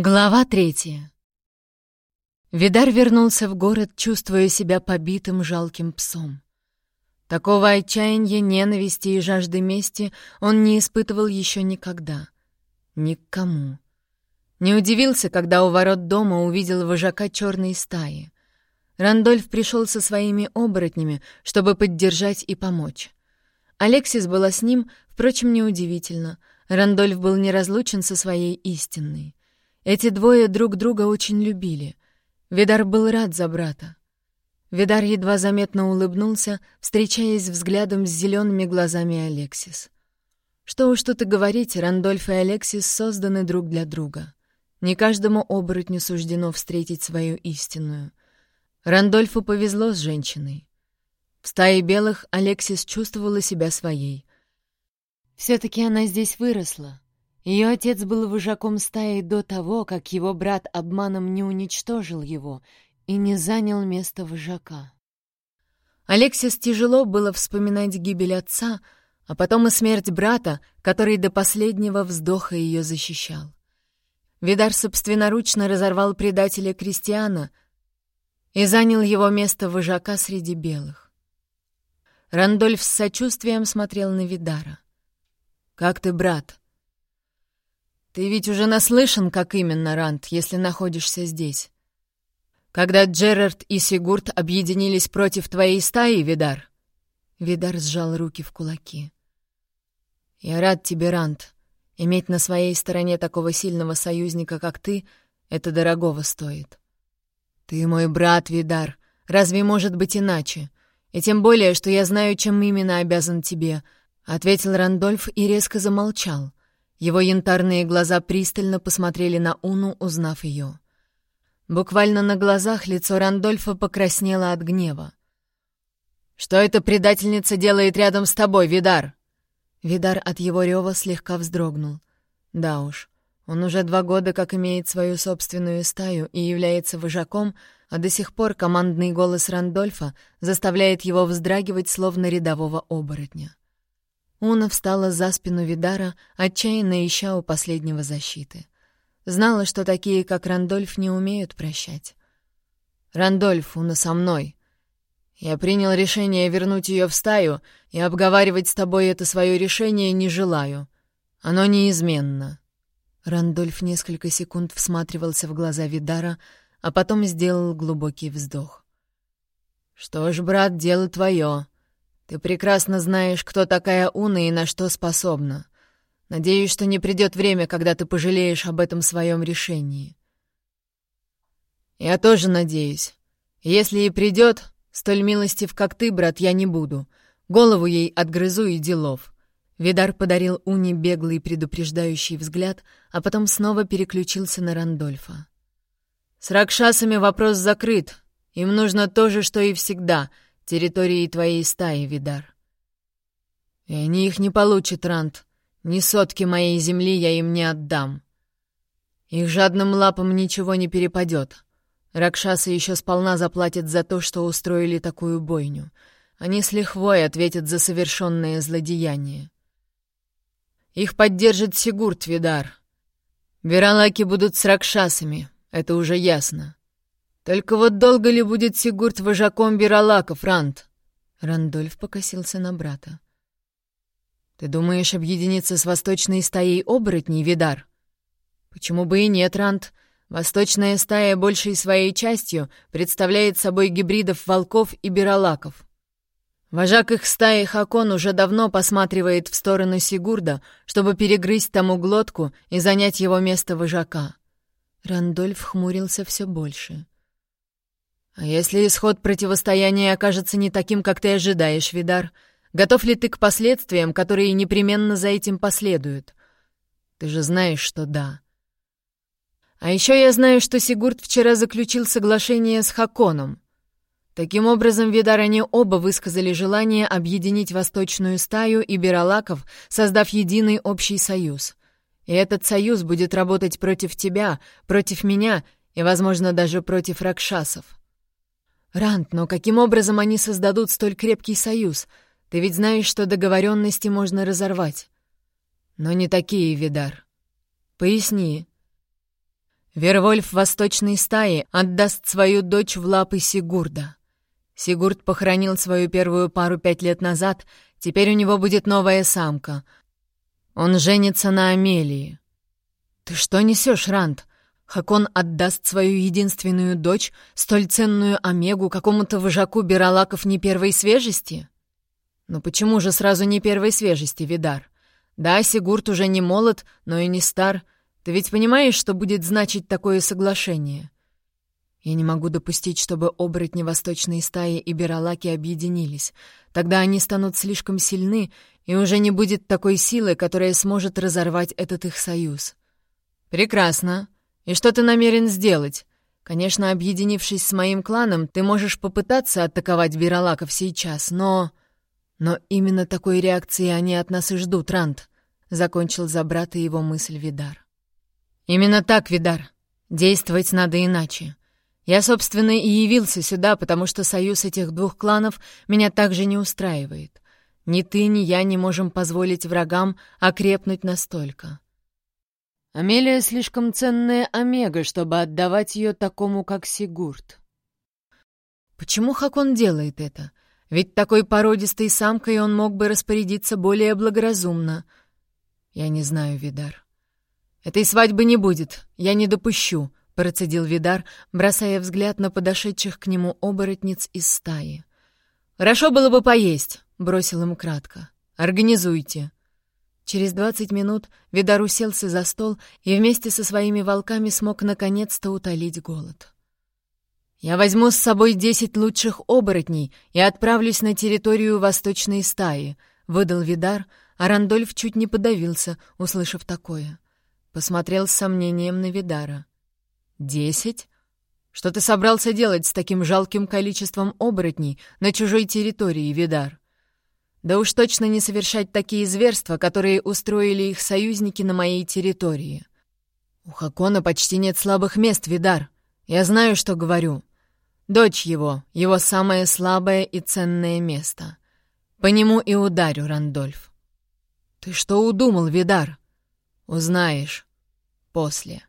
Глава третья. Видар вернулся в город, чувствуя себя побитым жалким псом. Такого отчаяния, ненависти и жажды мести он не испытывал еще никогда. Никому. Не удивился, когда у ворот дома увидел вожака черной стаи. Рандольф пришел со своими оборотнями, чтобы поддержать и помочь. Алексис была с ним, впрочем, неудивительно. Рандольф был неразлучен со своей истинной. Эти двое друг друга очень любили. Видар был рад за брата. Видар едва заметно улыбнулся, встречаясь взглядом с зелеными глазами Алексис. Что уж тут и говорить, Рандольф и Алексис созданы друг для друга. Не каждому оборотню суждено встретить свою истинную. Рандольфу повезло с женщиной. В стае белых Алексис чувствовала себя своей. все таки она здесь выросла, ее отец был вожаком стаи до того, как его брат обманом не уничтожил его и не занял место вожака. Алексис тяжело было вспоминать гибель отца, а потом и смерть брата, который до последнего вздоха ее защищал. Видар собственноручно разорвал предателя Кристиана и занял его место вожака среди белых. Рандольф с сочувствием смотрел на Видара. «Как ты, брат?» Ты ведь уже наслышан, как именно, Рант, если находишься здесь. Когда Джерард и Сигурд объединились против твоей стаи, Видар...» Видар сжал руки в кулаки. «Я рад тебе, Рант. Иметь на своей стороне такого сильного союзника, как ты, это дорогого стоит. Ты мой брат, Видар. Разве может быть иначе? И тем более, что я знаю, чем именно обязан тебе», — ответил Рандольф и резко замолчал. Его янтарные глаза пристально посмотрели на Уну, узнав ее. Буквально на глазах лицо Рандольфа покраснело от гнева. «Что эта предательница делает рядом с тобой, Видар?» Видар от его рева слегка вздрогнул. Да уж, он уже два года как имеет свою собственную стаю и является вожаком, а до сих пор командный голос Рандольфа заставляет его вздрагивать, словно рядового оборотня. Уна встала за спину Видара, отчаянно ища у последнего защиты. Знала, что такие, как Рандольф, не умеют прощать. «Рандольф, Уна со мной. Я принял решение вернуть ее в стаю, и обговаривать с тобой это свое решение не желаю. Оно неизменно». Рандольф несколько секунд всматривался в глаза Видара, а потом сделал глубокий вздох. «Что ж, брат, дело твое. Ты прекрасно знаешь, кто такая Уна и на что способна. Надеюсь, что не придет время, когда ты пожалеешь об этом своем решении. Я тоже надеюсь. Если и придет, столь милостив, как ты, брат, я не буду. Голову ей отгрызу и делов. Видар подарил Уне беглый предупреждающий взгляд, а потом снова переключился на Рандольфа. «С Ракшасами вопрос закрыт. Им нужно то же, что и всегда — территории твоей стаи, Видар. И они их не получат, Рант. Ни сотки моей земли я им не отдам. Их жадным лапам ничего не перепадет. Ракшасы еще сполна заплатят за то, что устроили такую бойню. Они с лихвой ответят за совершенное злодеяние. Их поддержит Сигурд, Видар. Вералаки будут с Ракшасами, это уже ясно. Только вот долго ли будет Сигурд вожаком Биралаков, Ранд? Рандольф покосился на брата. «Ты думаешь объединиться с восточной стаей оборотней, Видар?» «Почему бы и нет, Ранд? Восточная стая большей своей частью представляет собой гибридов волков и биралаков. Вожак их стаи Хакон уже давно посматривает в сторону Сигурда, чтобы перегрызть тому глотку и занять его место вожака». Рандольф хмурился все больше. «А если исход противостояния окажется не таким, как ты ожидаешь, Видар, готов ли ты к последствиям, которые непременно за этим последуют? Ты же знаешь, что да». А еще я знаю, что Сигурд вчера заключил соглашение с Хаконом. Таким образом, Видар они оба высказали желание объединить восточную стаю и Биралаков, создав единый общий союз. И этот союз будет работать против тебя, против меня и, возможно, даже против ракшасов. «Рант, но каким образом они создадут столь крепкий союз? Ты ведь знаешь, что договоренности можно разорвать». «Но не такие, Видар. Поясни». Вервольф восточной стаи отдаст свою дочь в лапы Сигурда. Сигурд похоронил свою первую пару пять лет назад, теперь у него будет новая самка. Он женится на Амелии. «Ты что несешь, Ранд? Хакон отдаст свою единственную дочь, столь ценную Омегу, какому-то вожаку Биралаков не первой свежести?» «Ну почему же сразу не первой свежести, Видар? Да, Сигурд уже не молод, но и не стар. Ты ведь понимаешь, что будет значить такое соглашение?» Я не могу допустить, чтобы оборотни восточной стаи и Биралаки объединились. Тогда они станут слишком сильны, и уже не будет такой силы, которая сможет разорвать этот их союз. Прекрасно. И что ты намерен сделать? Конечно, объединившись с моим кланом, ты можешь попытаться атаковать Биралаков сейчас, но... Но именно такой реакции они от нас и ждут, Рант. Закончил за брата его мысль Видар. Именно так, Видар. Действовать надо иначе. Я, собственно, и явился сюда, потому что союз этих двух кланов меня также не устраивает. Ни ты, ни я не можем позволить врагам окрепнуть настолько. Амелия слишком ценная омега, чтобы отдавать ее такому, как Сигурд. Почему Хакон делает это? Ведь такой породистой самкой он мог бы распорядиться более благоразумно. Я не знаю, Видар. Этой свадьбы не будет, я не допущу процедил Видар, бросая взгляд на подошедших к нему оборотниц из стаи. «Хорошо было бы поесть», — бросил им кратко. «Организуйте». Через двадцать минут Видар уселся за стол и вместе со своими волками смог наконец-то утолить голод. «Я возьму с собой десять лучших оборотней и отправлюсь на территорию восточной стаи», — выдал Видар, а Рандольф чуть не подавился, услышав такое. Посмотрел с сомнением на Видара. «Десять? Что ты собрался делать с таким жалким количеством оборотней на чужой территории, Видар? Да уж точно не совершать такие зверства, которые устроили их союзники на моей территории. У Хакона почти нет слабых мест, Видар. Я знаю, что говорю. Дочь его, его самое слабое и ценное место. По нему и ударю, Рандольф. Ты что удумал, Видар? Узнаешь. После.